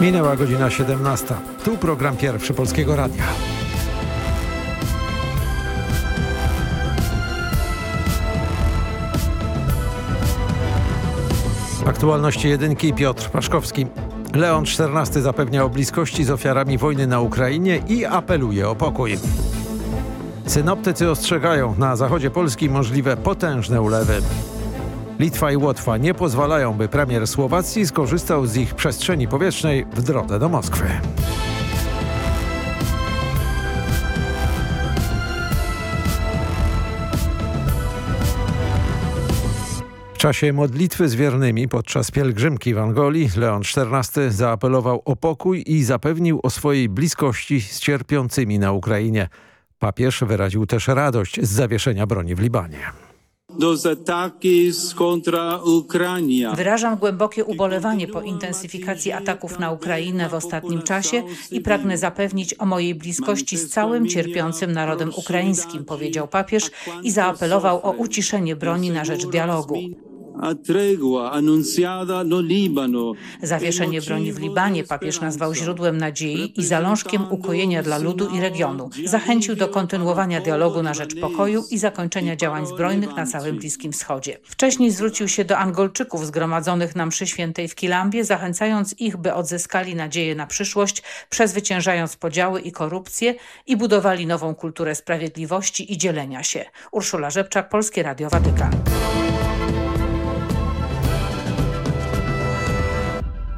Minęła godzina 17. Tu program pierwszy Polskiego Radia. Aktualności jedynki Piotr Paszkowski. Leon XIV zapewnia o bliskości z ofiarami wojny na Ukrainie i apeluje o pokój. Synoptycy ostrzegają na zachodzie Polski możliwe potężne ulewy. Litwa i Łotwa nie pozwalają, by premier Słowacji skorzystał z ich przestrzeni powietrznej w drodze do Moskwy. W czasie modlitwy z wiernymi podczas pielgrzymki w Angolii Leon XIV zaapelował o pokój i zapewnił o swojej bliskości z cierpiącymi na Ukrainie. Papież wyraził też radość z zawieszenia broni w Libanie. Wyrażam głębokie ubolewanie po intensyfikacji ataków na Ukrainę w ostatnim czasie i pragnę zapewnić o mojej bliskości z całym cierpiącym narodem ukraińskim, powiedział papież i zaapelował o uciszenie broni na rzecz dialogu. Zawieszenie broni w Libanie papież nazwał źródłem nadziei i zalążkiem ukojenia dla ludu i regionu. Zachęcił do kontynuowania dialogu na rzecz pokoju i zakończenia działań zbrojnych na całym Bliskim Wschodzie. Wcześniej zwrócił się do Angolczyków zgromadzonych na mszy świętej w Kilambie, zachęcając ich, by odzyskali nadzieję na przyszłość, przezwyciężając podziały i korupcję i budowali nową kulturę sprawiedliwości i dzielenia się. Urszula Rzepczak, Polskie Radio Watykan.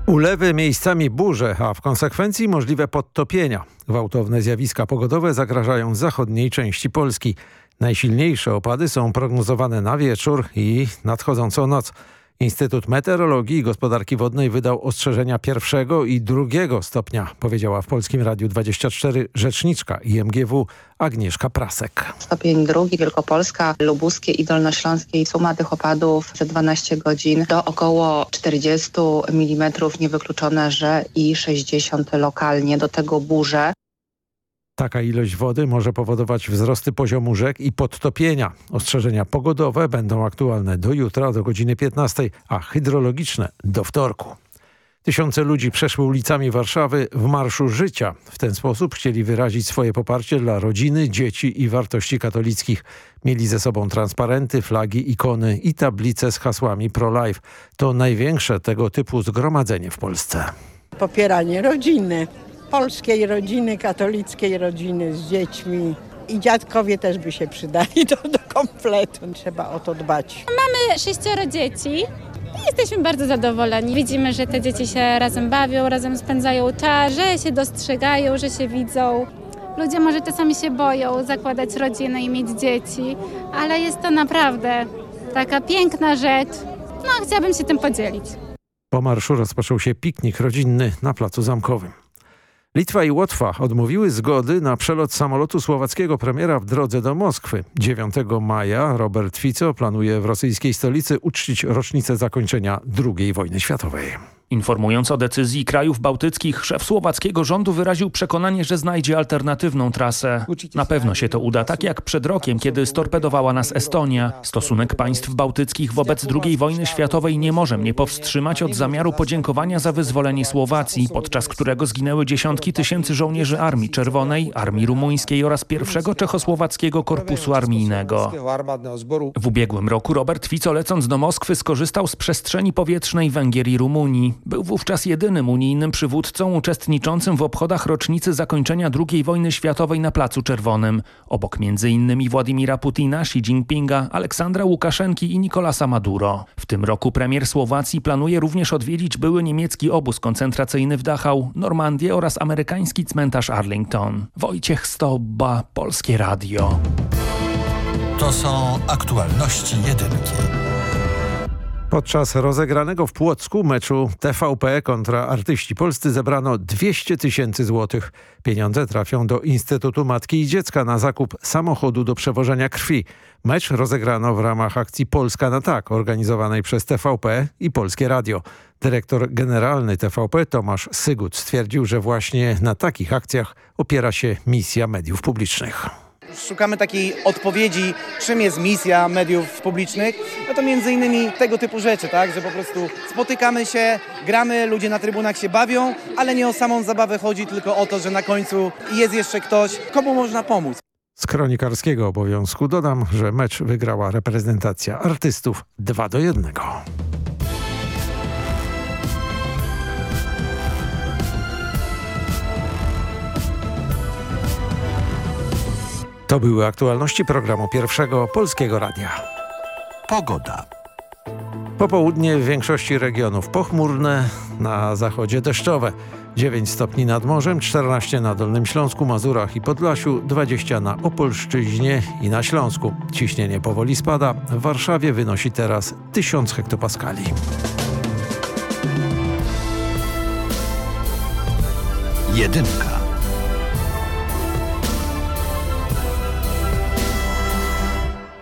Ulewy miejscami burze, a w konsekwencji możliwe podtopienia. Gwałtowne zjawiska pogodowe zagrażają zachodniej części Polski. Najsilniejsze opady są prognozowane na wieczór i nadchodzącą noc. Instytut Meteorologii i Gospodarki Wodnej wydał ostrzeżenia pierwszego i drugiego stopnia, powiedziała w Polskim Radiu 24 rzeczniczka IMGW Agnieszka Prasek. Stopień drugi Wielkopolska, Lubuskie i Dolnośląskie i suma tych opadów za 12 godzin to około 40 mm, niewykluczone, że i 60 lokalnie, do tego burze. Taka ilość wody może powodować wzrosty poziomu rzek i podtopienia. Ostrzeżenia pogodowe będą aktualne do jutra do godziny 15, a hydrologiczne do wtorku. Tysiące ludzi przeszły ulicami Warszawy w Marszu Życia. W ten sposób chcieli wyrazić swoje poparcie dla rodziny, dzieci i wartości katolickich. Mieli ze sobą transparenty, flagi, ikony i tablice z hasłami pro-life. To największe tego typu zgromadzenie w Polsce. Popieranie rodziny polskiej rodziny, katolickiej rodziny z dziećmi. I dziadkowie też by się przydali do, do kompletu. Trzeba o to dbać. Mamy sześcioro dzieci. i Jesteśmy bardzo zadowoleni. Widzimy, że te dzieci się razem bawią, razem spędzają czas, że się dostrzegają, że się widzą. Ludzie może czasami się boją zakładać rodzinę i mieć dzieci, ale jest to naprawdę taka piękna rzecz. No, chciałabym się tym podzielić. Po marszu rozpoczął się piknik rodzinny na Placu Zamkowym. Litwa i Łotwa odmówiły zgody na przelot samolotu słowackiego premiera w drodze do Moskwy. 9 maja Robert Fico planuje w rosyjskiej stolicy uczcić rocznicę zakończenia II wojny światowej. Informując o decyzji krajów bałtyckich, szef słowackiego rządu wyraził przekonanie, że znajdzie alternatywną trasę. Na pewno się to uda, tak jak przed rokiem, kiedy storpedowała nas Estonia. Stosunek państw bałtyckich wobec II wojny światowej nie może mnie powstrzymać od zamiaru podziękowania za wyzwolenie Słowacji, podczas którego zginęły dziesiątki tysięcy żołnierzy Armii Czerwonej, Armii Rumuńskiej oraz pierwszego czechosłowackiego korpusu armijnego. W ubiegłym roku Robert Fico lecąc do Moskwy skorzystał z przestrzeni powietrznej Węgier i Rumunii. Był wówczas jedynym unijnym przywódcą uczestniczącym w obchodach rocznicy zakończenia II wojny światowej na Placu Czerwonym. Obok m.in. Władimira Putina, Xi Jinpinga, Aleksandra Łukaszenki i Nicolasa Maduro. W tym roku premier Słowacji planuje również odwiedzić były niemiecki obóz koncentracyjny w Dachau, Normandię oraz amerykański cmentarz Arlington. Wojciech Stobba, Polskie Radio. To są aktualności jedynki. Podczas rozegranego w Płocku meczu TVP kontra artyści polscy zebrano 200 tysięcy złotych. Pieniądze trafią do Instytutu Matki i Dziecka na zakup samochodu do przewożenia krwi. Mecz rozegrano w ramach akcji Polska na tak, organizowanej przez TVP i Polskie Radio. Dyrektor generalny TVP Tomasz Sygut stwierdził, że właśnie na takich akcjach opiera się misja mediów publicznych. Szukamy takiej odpowiedzi, czym jest misja mediów publicznych, no to między innymi tego typu rzeczy, tak, że po prostu spotykamy się, gramy, ludzie na trybunach się bawią, ale nie o samą zabawę chodzi, tylko o to, że na końcu jest jeszcze ktoś, komu można pomóc. Z kronikarskiego obowiązku dodam, że mecz wygrała reprezentacja artystów 2 do 1. To były aktualności programu pierwszego Polskiego Radia. Pogoda. Popołudnie w większości regionów pochmurne, na zachodzie deszczowe. 9 stopni nad morzem, 14 na Dolnym Śląsku, Mazurach i Podlasiu, 20 na Opolszczyźnie i na Śląsku. Ciśnienie powoli spada. W Warszawie wynosi teraz 1000 hektopaskali. Jedynka.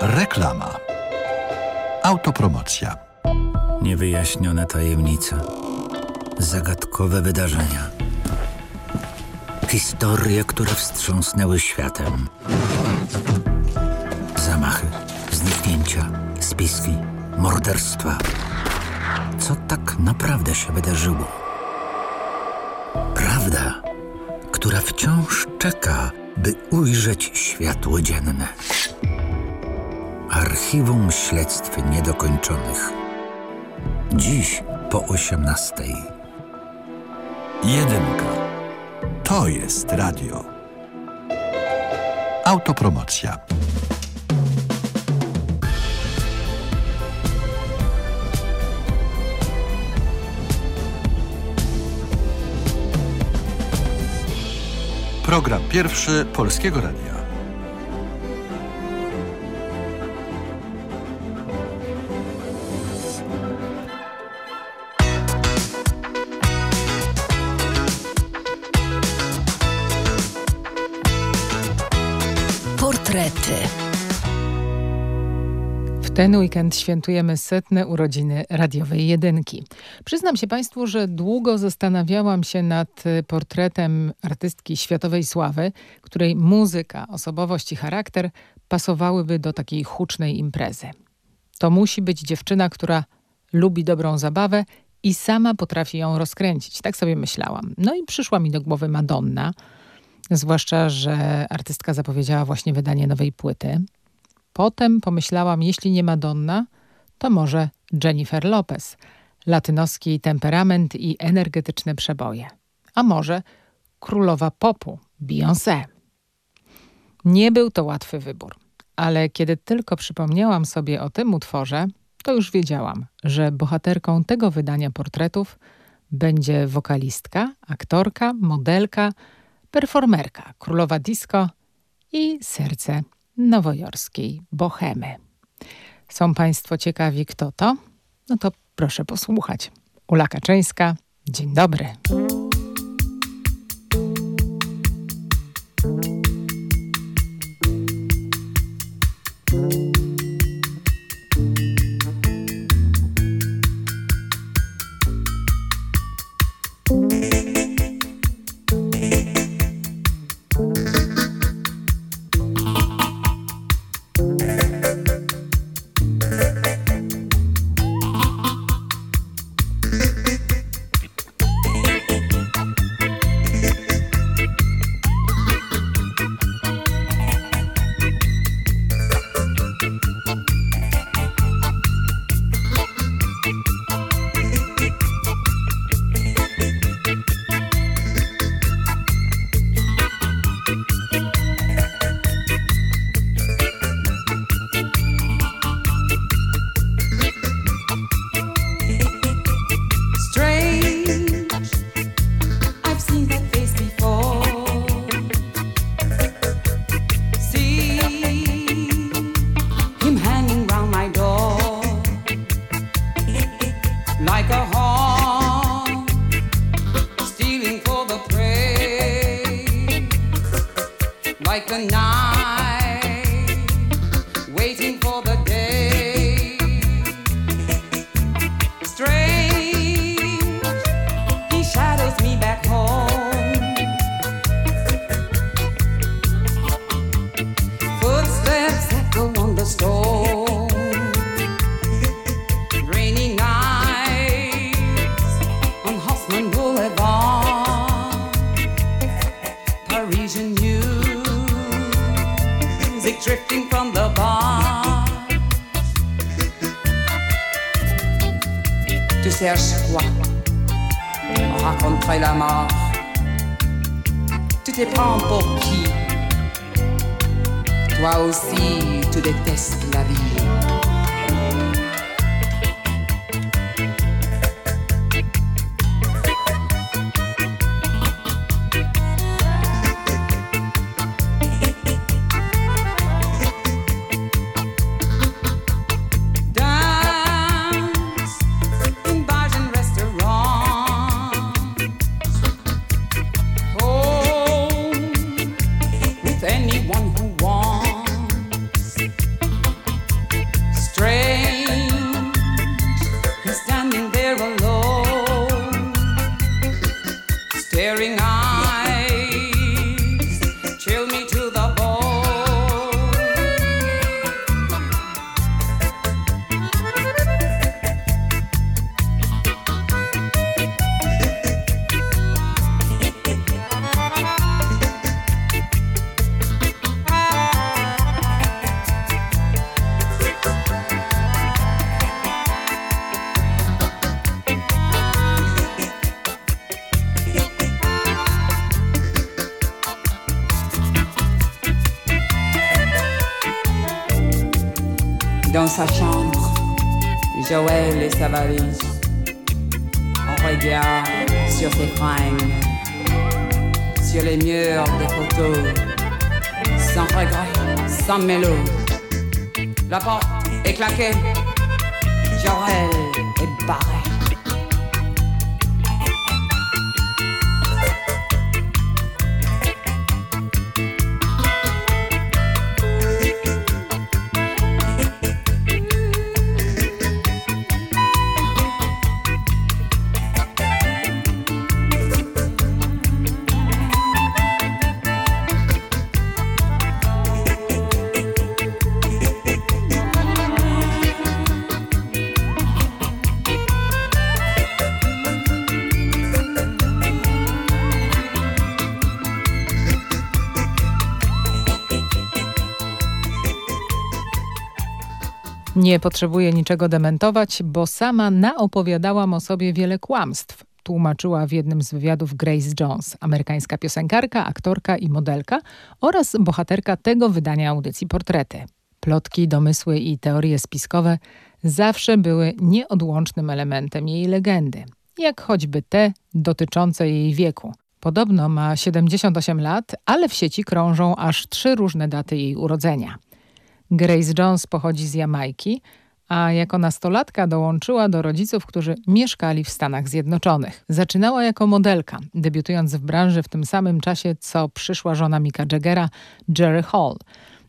Reklama. Autopromocja. Niewyjaśnione tajemnice. Zagadkowe wydarzenia. Historie, które wstrząsnęły światem. Zamachy, zniknięcia, spiski, morderstwa. Co tak naprawdę się wydarzyło? Prawda, która wciąż czeka, by ujrzeć światło dzienne. Archiwum Śledztw Niedokończonych. Dziś po 18. Jedynka. To jest radio. Autopromocja. Program pierwszy Polskiego Radia. W ten weekend świętujemy setne urodziny radiowej jedynki. Przyznam się Państwu, że długo zastanawiałam się nad portretem artystki światowej sławy, której muzyka, osobowość i charakter pasowałyby do takiej hucznej imprezy. To musi być dziewczyna, która lubi dobrą zabawę i sama potrafi ją rozkręcić. Tak sobie myślałam. No i przyszła mi do głowy Madonna, zwłaszcza, że artystka zapowiedziała właśnie wydanie nowej płyty. Potem pomyślałam, jeśli nie Madonna, to może Jennifer Lopez. latynoski temperament i energetyczne przeboje. A może królowa popu, Beyoncé. Nie był to łatwy wybór, ale kiedy tylko przypomniałam sobie o tym utworze, to już wiedziałam, że bohaterką tego wydania portretów będzie wokalistka, aktorka, modelka, performerka, królowa disco i serce nowojorskiej bohemy. Są Państwo ciekawi, kto to? No to proszę posłuchać. Ula Kaczyńska, dzień dobry. Dans que j'aurai embarré. Nie potrzebuję niczego dementować, bo sama naopowiadałam o sobie wiele kłamstw. Tłumaczyła w jednym z wywiadów Grace Jones, amerykańska piosenkarka, aktorka i modelka oraz bohaterka tego wydania audycji Portrety. Plotki, domysły i teorie spiskowe zawsze były nieodłącznym elementem jej legendy, jak choćby te dotyczące jej wieku. Podobno ma 78 lat, ale w sieci krążą aż trzy różne daty jej urodzenia. Grace Jones pochodzi z Jamajki, a jako nastolatka dołączyła do rodziców, którzy mieszkali w Stanach Zjednoczonych. Zaczynała jako modelka, debiutując w branży w tym samym czasie, co przyszła żona Mika Jaggera, Jerry Hall.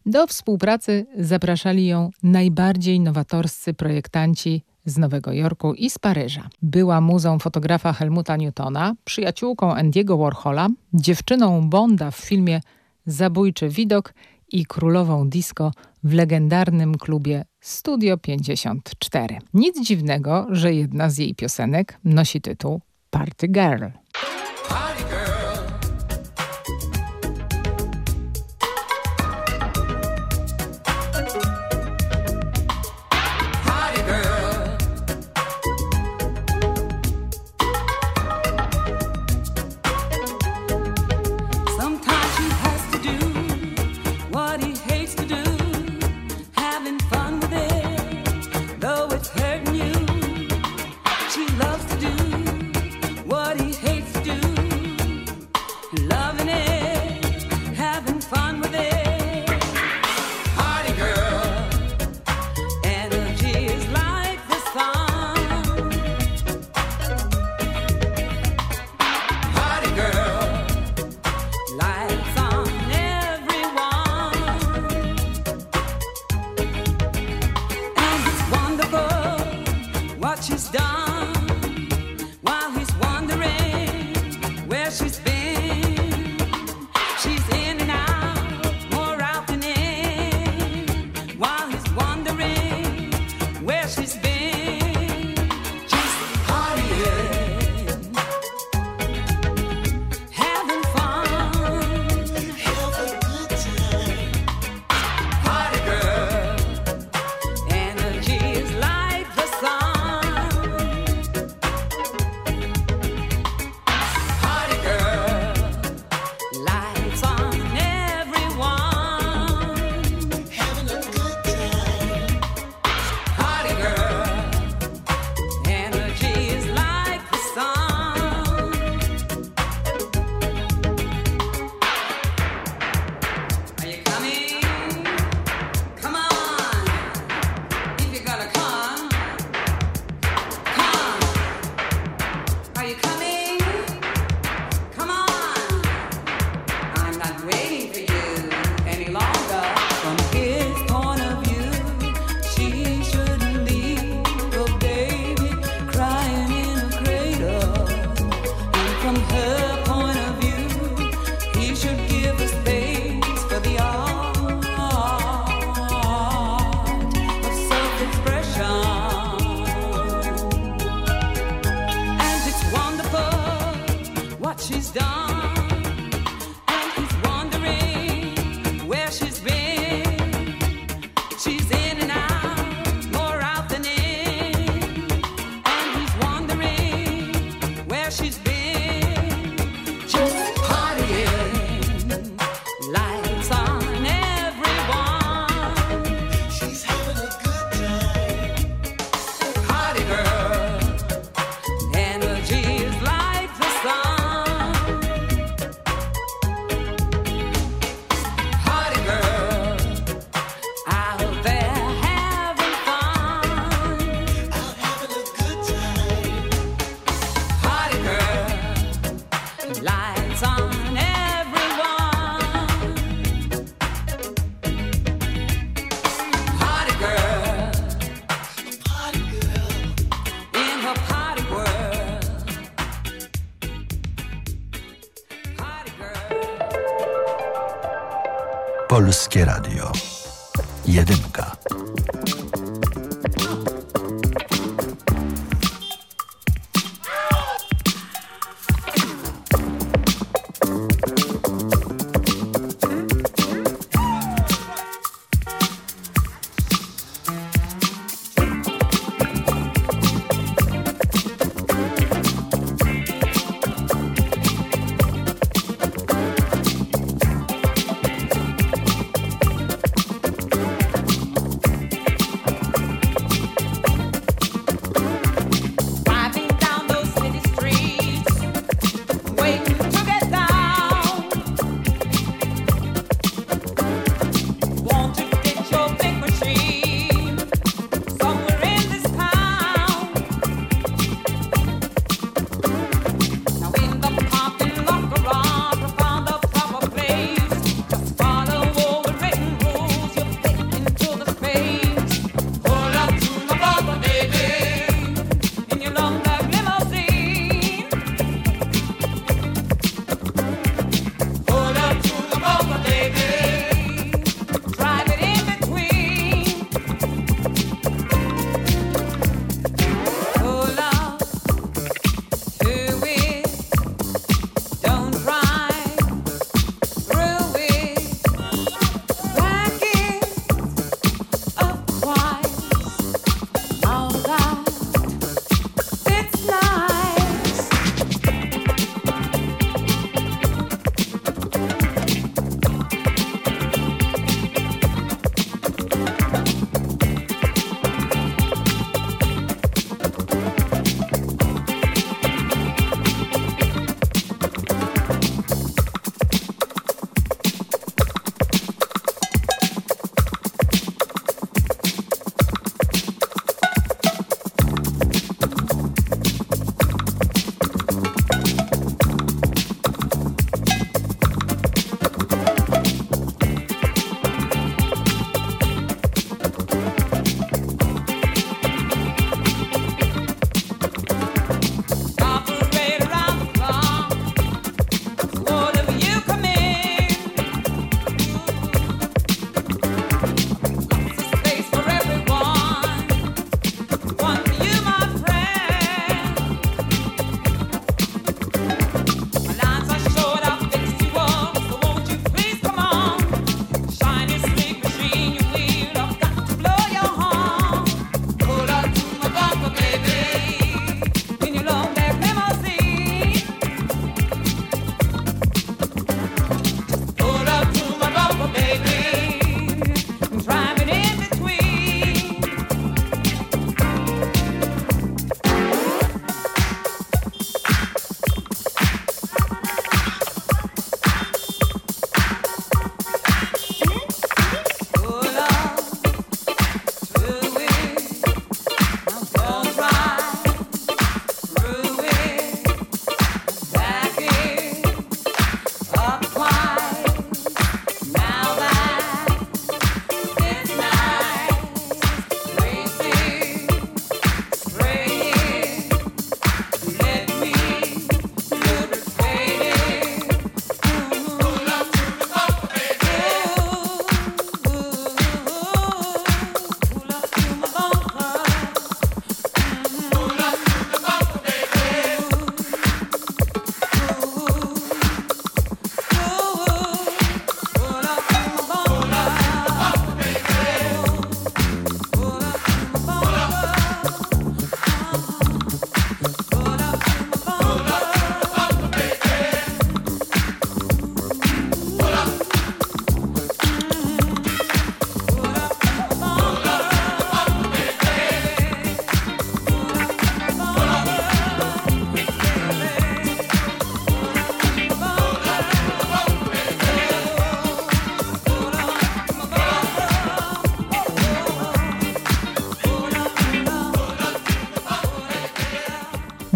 Do współpracy zapraszali ją najbardziej nowatorscy projektanci z Nowego Jorku i z Paryża. Była muzą fotografa Helmuta Newtona, przyjaciółką Andiego Warhola, dziewczyną Bonda w filmie Zabójczy widok i królową disco w legendarnym klubie Studio 54. Nic dziwnego, że jedna z jej piosenek nosi tytuł Party Girl.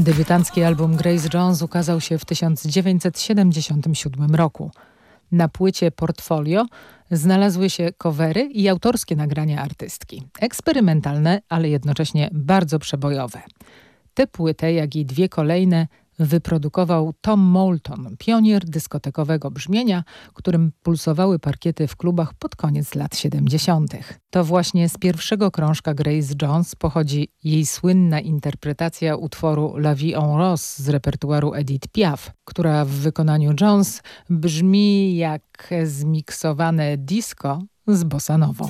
Debiutancki album Grace Jones ukazał się w 1977 roku. Na płycie Portfolio znalazły się covery i autorskie nagrania artystki. Eksperymentalne, ale jednocześnie bardzo przebojowe. Tę płytę, jak i dwie kolejne wyprodukował Tom Moulton, pionier dyskotekowego brzmienia, którym pulsowały parkiety w klubach pod koniec lat 70. To właśnie z pierwszego krążka Grace Jones pochodzi jej słynna interpretacja utworu La Vie en Rose z repertuaru Edith Piaf, która w wykonaniu Jones brzmi jak zmiksowane disco z bossanową.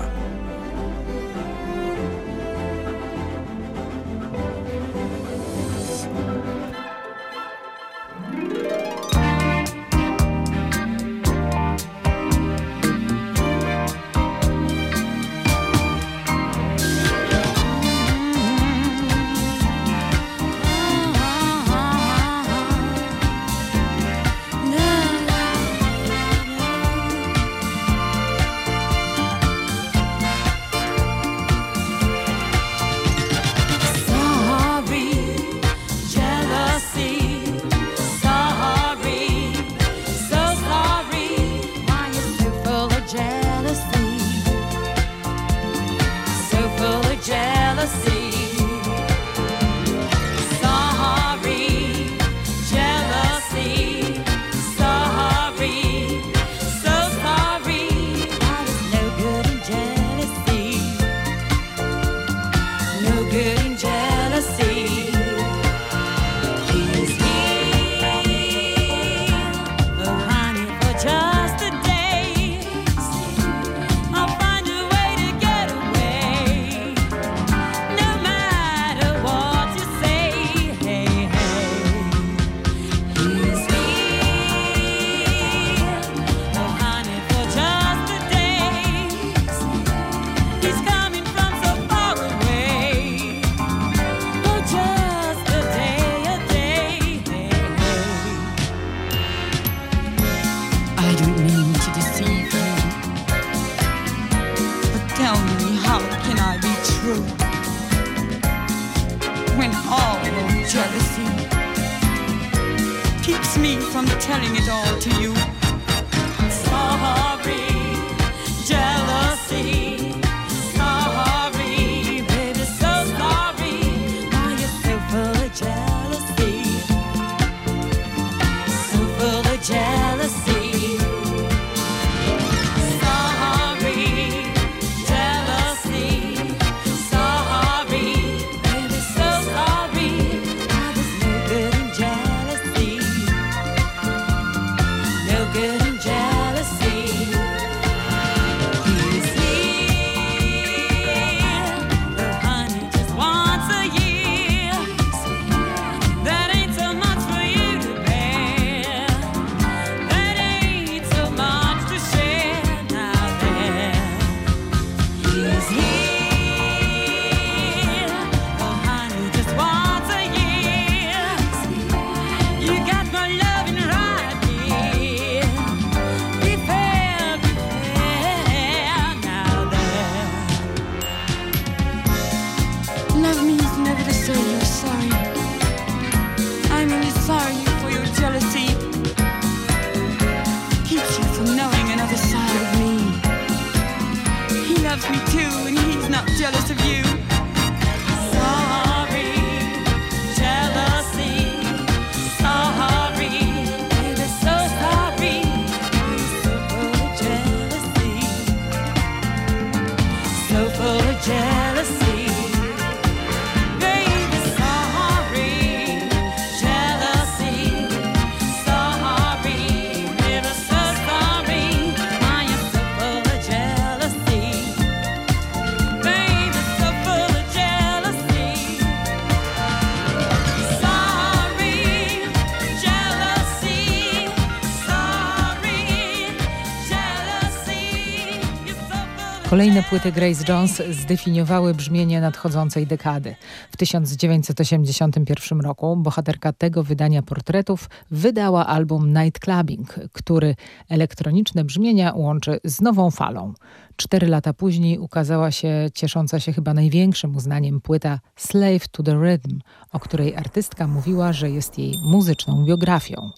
Kolejne płyty Grace Jones zdefiniowały brzmienie nadchodzącej dekady. W 1981 roku bohaterka tego wydania portretów wydała album Nightclubbing, który elektroniczne brzmienia łączy z nową falą. Cztery lata później ukazała się ciesząca się chyba największym uznaniem płyta Slave to the Rhythm, o której artystka mówiła, że jest jej muzyczną biografią.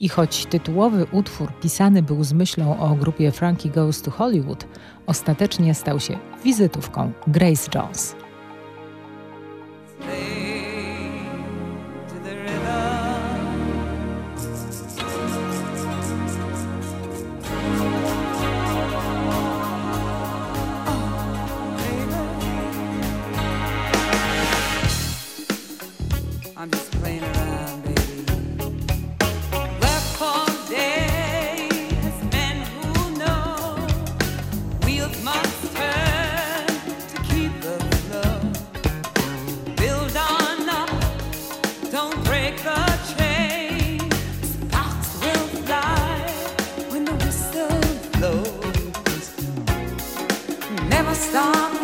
I choć tytułowy utwór pisany był z myślą o grupie Frankie Goes to Hollywood, ostatecznie stał się wizytówką Grace Jones. stop.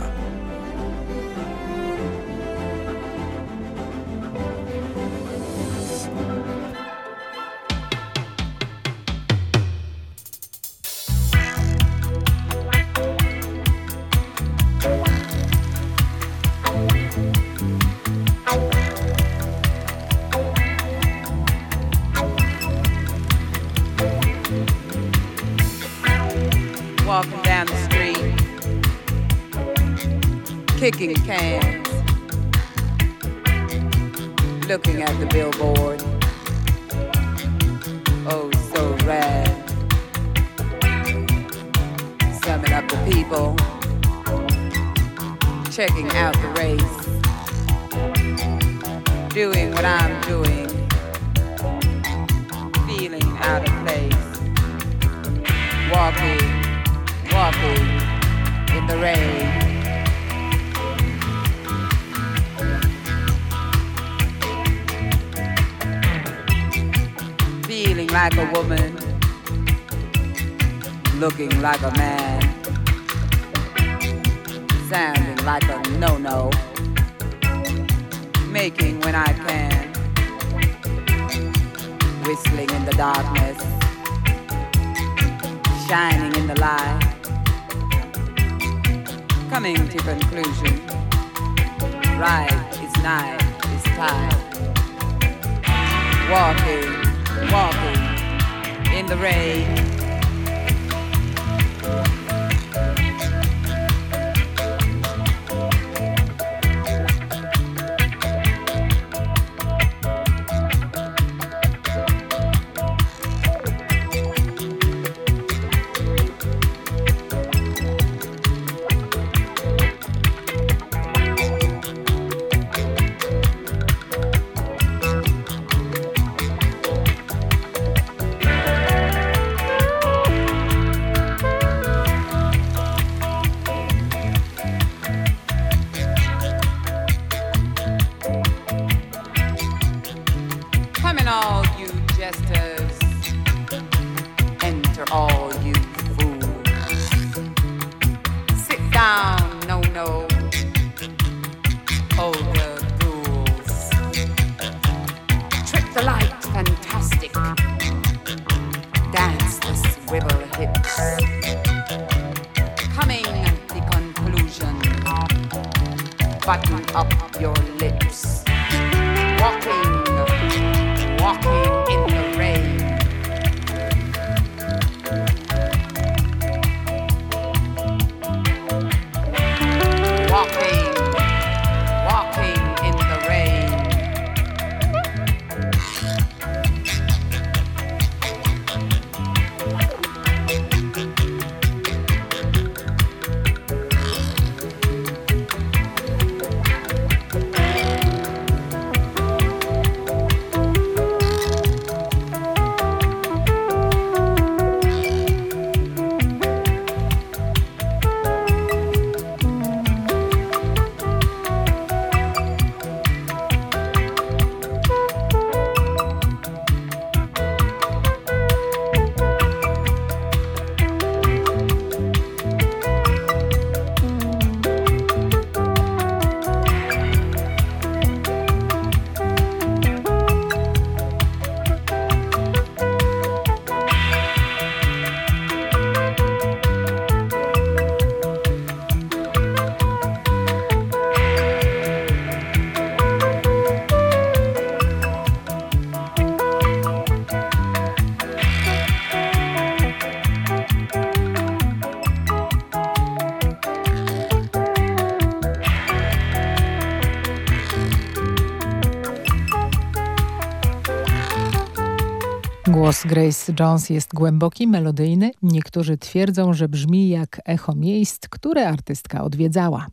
Głos Grace Jones jest głęboki, melodyjny. Niektórzy twierdzą, że brzmi jak echo miejsc, które artystka odwiedzała.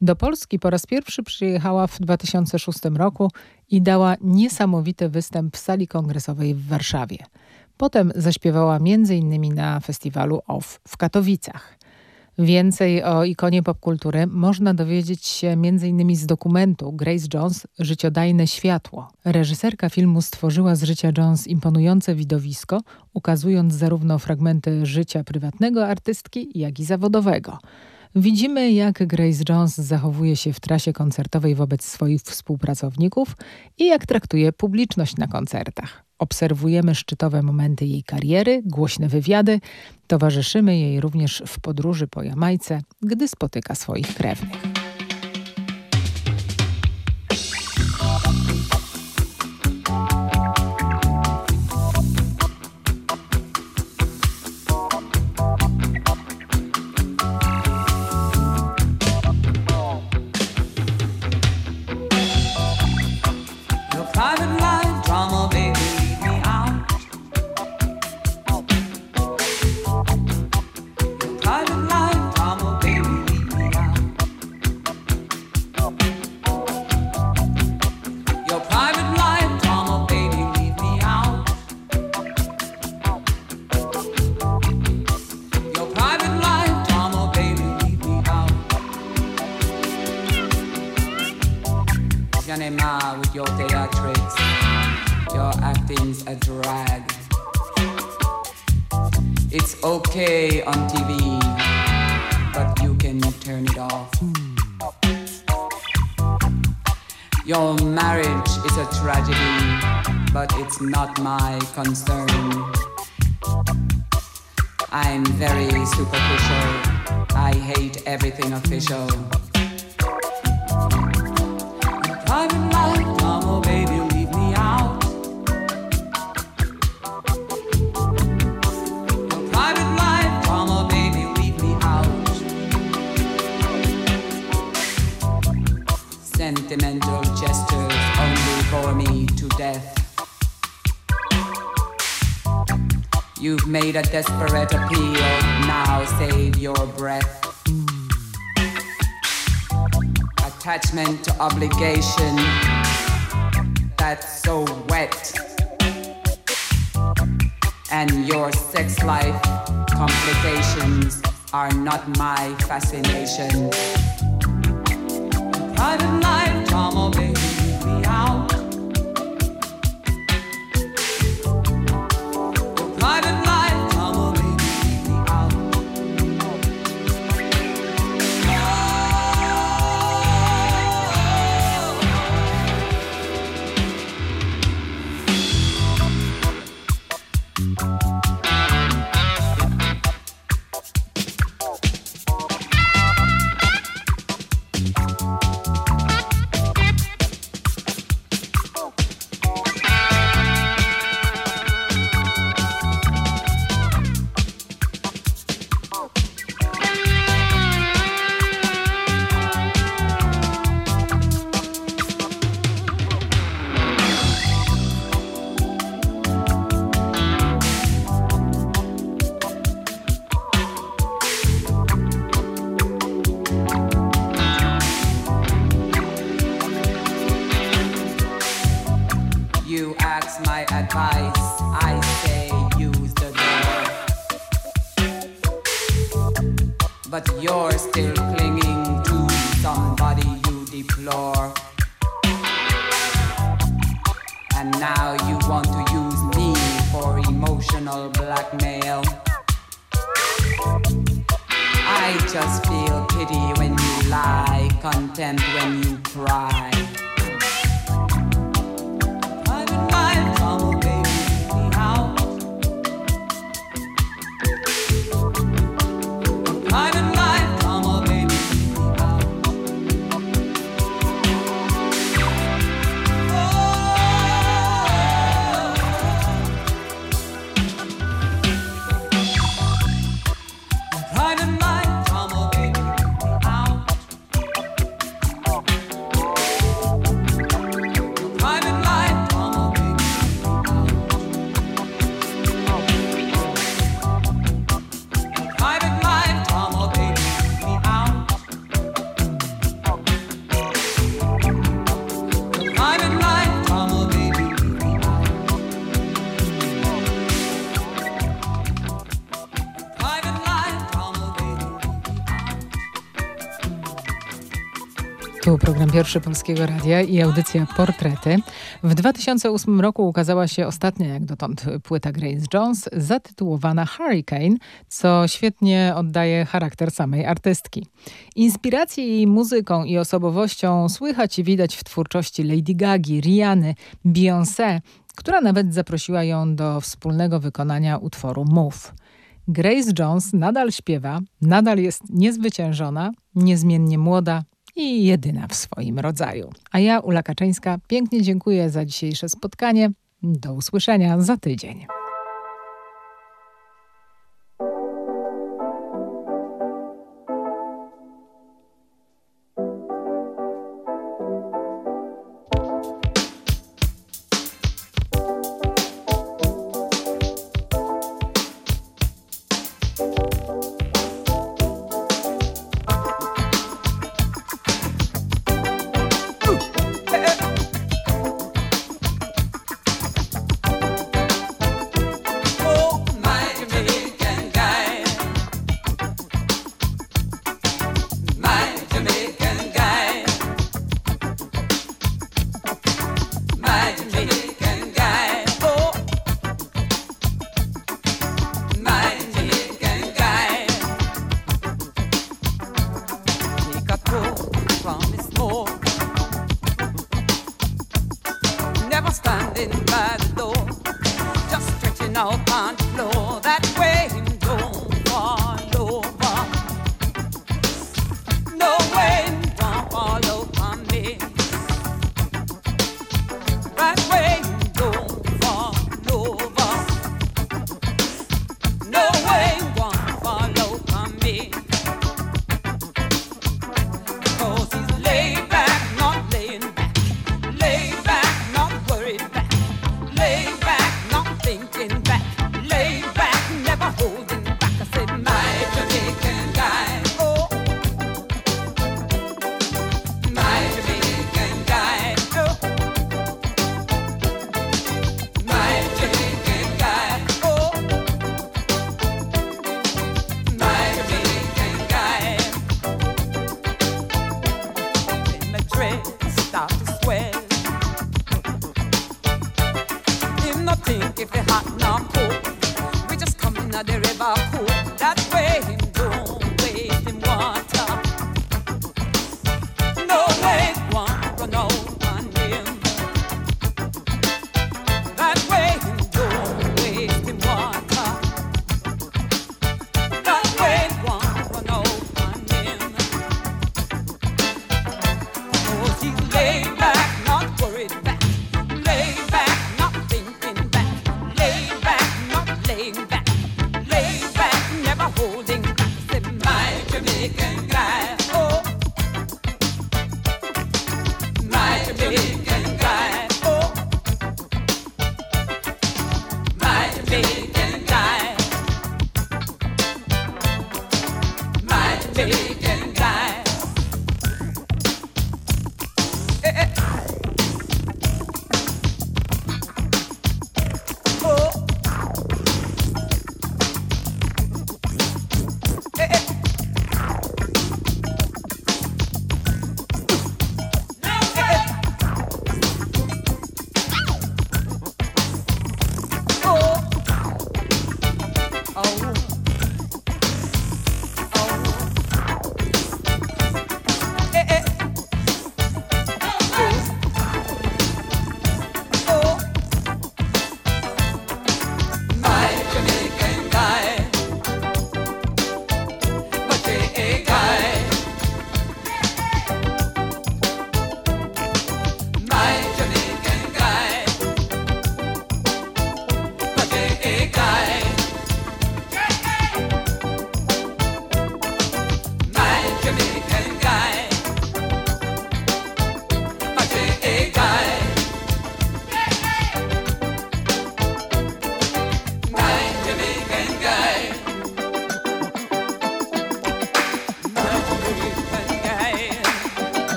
Do Polski po raz pierwszy przyjechała w 2006 roku i dała niesamowity występ w sali kongresowej w Warszawie. Potem zaśpiewała m.in. na festiwalu OFF w Katowicach. Więcej o ikonie popkultury można dowiedzieć się m.in. z dokumentu Grace Jones Życiodajne światło. Reżyserka filmu stworzyła z życia Jones imponujące widowisko, ukazując zarówno fragmenty życia prywatnego artystki, jak i zawodowego. Widzimy, jak Grace Jones zachowuje się w trasie koncertowej wobec swoich współpracowników i jak traktuje publiczność na koncertach. Obserwujemy szczytowe momenty jej kariery, głośne wywiady, towarzyszymy jej również w podróży po Jamajce, gdy spotyka swoich krewnych. I don't know. It's not my concern. I'm very superficial. I hate everything official. A desperate appeal, now save your breath. Attachment to obligation, that's so wet. And your sex life complications are not my fascination. Private life drama, pierwszy Polskiego Radia i audycja Portrety. W 2008 roku ukazała się ostatnia jak dotąd płyta Grace Jones zatytułowana Hurricane, co świetnie oddaje charakter samej artystki. Inspiracje jej muzyką i osobowością słychać i widać w twórczości Lady Gagi, Riany, Beyoncé, która nawet zaprosiła ją do wspólnego wykonania utworu Move. Grace Jones nadal śpiewa, nadal jest niezwyciężona, niezmiennie młoda i jedyna w swoim rodzaju. A ja, Ula Kaczyńska, pięknie dziękuję za dzisiejsze spotkanie. Do usłyszenia za tydzień. Standing by the door just stretching out on the floor. That My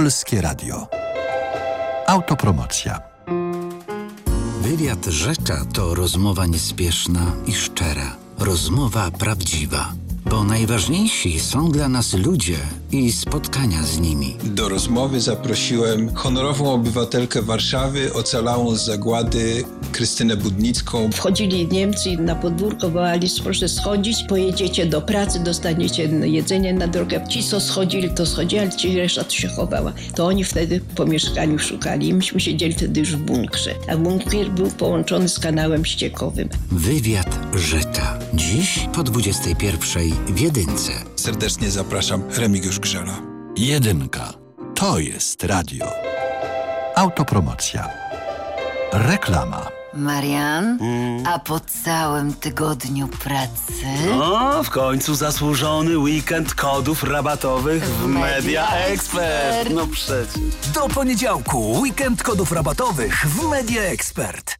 Polskie Radio. Autopromocja. Wywiad Rzecza to rozmowa niespieszna i szczera. Rozmowa prawdziwa. Bo najważniejsi są dla nas ludzie i spotkania z nimi. Do rozmowy zaprosiłem honorową obywatelkę Warszawy, ocalałą z zagłady Krystynę Budnicką. Wchodzili Niemcy na podwórko, wołali, proszę schodzić, pojedziecie do pracy, dostaniecie jedzenie na drogę. Ci, co schodzili, to schodzili, ale ci reszta to się chowała. To oni wtedy po mieszkaniu szukali. Myśmy siedzieli wtedy już w bunkrze. A bunkier był połączony z kanałem ściekowym. Wywiad Rzecza. Dziś po 21 w Jedynce. Serdecznie zapraszam Remigiusz Grzela. Jedynka. To jest radio. Autopromocja. Reklama. Marian, a po całym tygodniu pracy... O, w końcu zasłużony weekend kodów rabatowych w Media Expert. No przecież. Do poniedziałku weekend kodów rabatowych w Media Expert.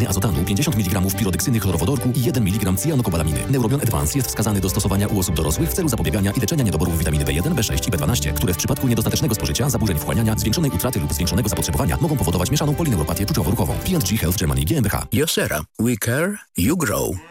azotanu, 50 mg pirodeksyny chlorowodorku i 1 mg cyjanokobalaminy. Neurobion Advance jest wskazany do stosowania u osób dorosłych w celu zapobiegania i leczenia niedoborów witaminy B1, B6 i B12, które w przypadku niedostatecznego spożycia, zaburzeń wchłaniania, zwiększonej utraty lub zwiększonego zapotrzebowania mogą powodować mieszaną polineuropatię czuciowo-ruchową. P&G Health Germany GmbH. Josera. We care, you grow.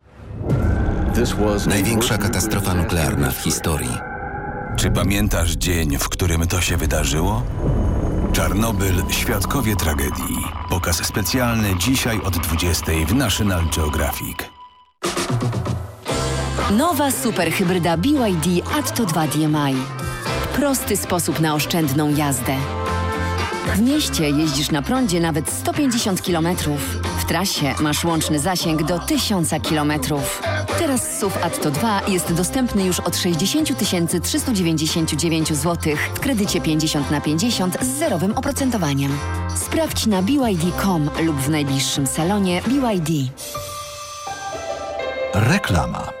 Największa katastrofa nuklearna w historii. Czy pamiętasz dzień, w którym to się wydarzyło? Czarnobyl Świadkowie Tragedii. Pokaz specjalny dzisiaj od 20 w National Geographic. Nowa superhybryda BYD Atto 2 DMI. Prosty sposób na oszczędną jazdę. W mieście jeździsz na prądzie nawet 150 km. W trasie masz łączny zasięg do 1000 km. Teraz SUV Atto 2 jest dostępny już od 60 399 zł w kredycie 50 na 50 z zerowym oprocentowaniem. Sprawdź na BYD.com lub w najbliższym salonie BYD. Reklama.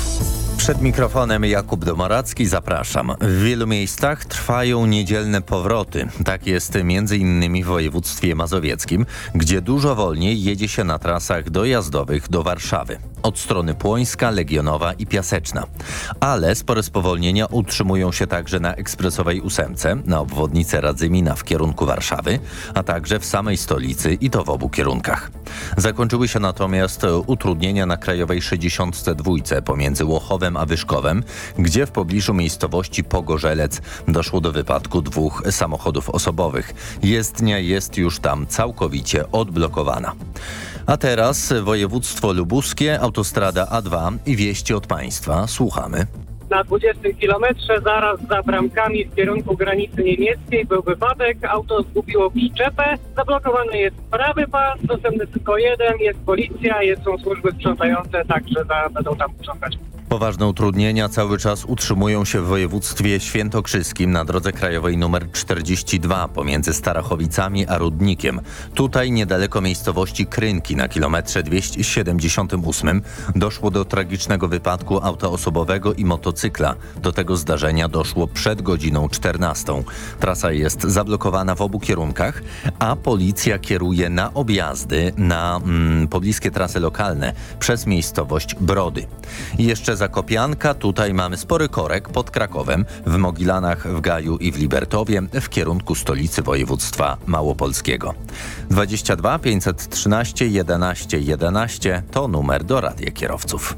Przed mikrofonem Jakub Domoracki zapraszam. W wielu miejscach trwają niedzielne powroty. Tak jest m.in. w województwie mazowieckim, gdzie dużo wolniej jedzie się na trasach dojazdowych do Warszawy. Od strony Płońska, Legionowa i Piaseczna. Ale spore spowolnienia utrzymują się także na ekspresowej ósemce, na obwodnicę Radzymina w kierunku Warszawy, a także w samej stolicy i to w obu kierunkach. Zakończyły się natomiast utrudnienia na Krajowej 62 pomiędzy Łochowem a Wyszkowem, gdzie w pobliżu miejscowości Pogorzelec doszło do wypadku dwóch samochodów osobowych. Jezdnia jest już tam całkowicie odblokowana. A teraz województwo lubuskie, autostrada A2 i wieści od państwa. Słuchamy. Na 20 kilometrze zaraz za bramkami w kierunku granicy niemieckiej był wypadek. Auto zgubiło przyczepę. Zablokowany jest prawy pas, dostępny tylko jeden. Jest policja, jest, są służby sprzątające, także za, będą tam sprzątać. Poważne utrudnienia cały czas utrzymują się w województwie świętokrzyskim na drodze krajowej nr 42 pomiędzy Starachowicami a Rudnikiem. Tutaj niedaleko miejscowości Krynki na kilometrze 278 doszło do tragicznego wypadku auta osobowego i motocykla. Do tego zdarzenia doszło przed godziną 14. Trasa jest zablokowana w obu kierunkach, a policja kieruje na objazdy na mm, pobliskie trasy lokalne przez miejscowość Brody. Jeszcze Zakopianka, tutaj mamy spory korek pod Krakowem, w Mogilanach, w Gaju i w Libertowie w kierunku stolicy województwa małopolskiego. 22 513 11 11 to numer do radia kierowców.